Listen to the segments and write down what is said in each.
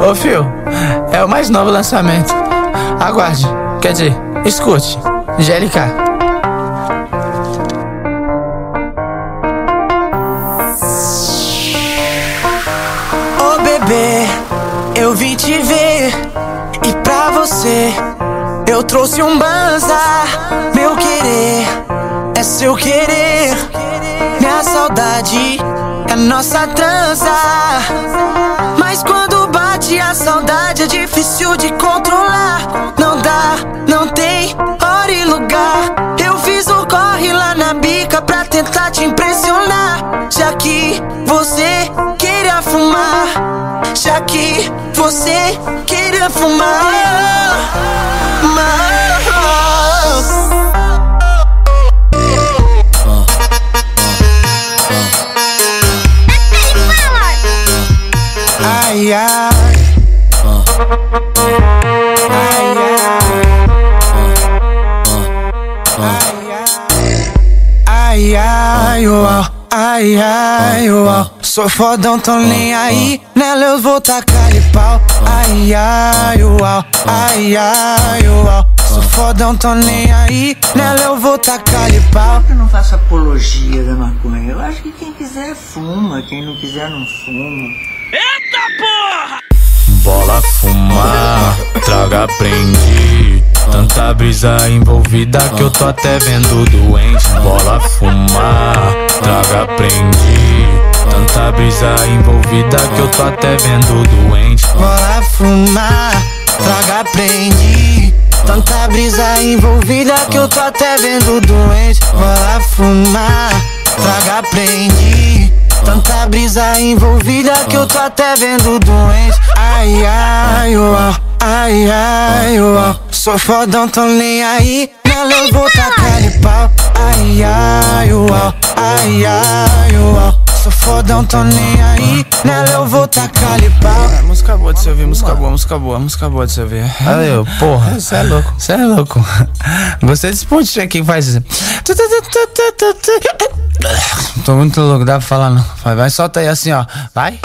Ô fio, é o mais novo lançamento. Aguarde, quer dizer, escute. GLK. Eu vim te ver e pra você eu trouxe um banza. Meu querer é seu querer, minha saudade é nossa trança. Mas quando bate a saudade é difícil de controlar. Não dá, não tem hora e lugar. Eu fiz um corre lá na bica pra tentar te impressionar. Já que você queria fumar, já que você queria fumar. Mas... Ai. Ai, ai. Ai, uau. Ai, ai, uau. Sou fodão, tô nem aí. Nela eu vou tacar de pau. Ai, ai, uau. Ai, ai, uau. Sou fodão, tô nem aí. Nela eu vou tacar de pau. Eu não faço apologia da maconha. Eu acho que quem quiser fuma, quem não quiser não fuma. Bola fumar, traga prende. Tanta brisa envolvida que eu tô até vendo doente. Bola fumar, prende. Tanta brisa envolvida que eu tô até vendo doente. Bora fumar, traga prende. Tanta brisa envolvida que eu tô até vendo doente. Bora fumar, traga prende. Tanta brisa envolvida que eu tô até vendo doente. Ai, ai, uau, ai, ai, uau. Sou fodão, tô nem aí. Nela eu vou tacar de pau. Ai, ai, uau, ai, ai, uau. Sou fodão, tô nem aí. Nela eu vou tacar pau. É, música boa de você ouvir, música boa, música boa, música boa de você ouvir. Valeu, porra. Você é louco. Você é louco. Gostei desse pontinho aqui que faz isso. Tô muito louco, dá pra falar não. Vai, vai, solta aí assim, ó. Vai.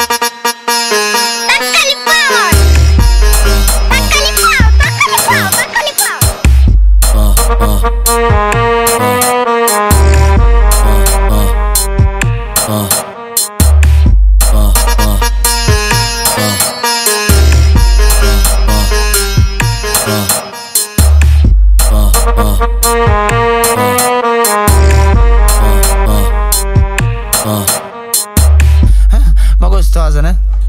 है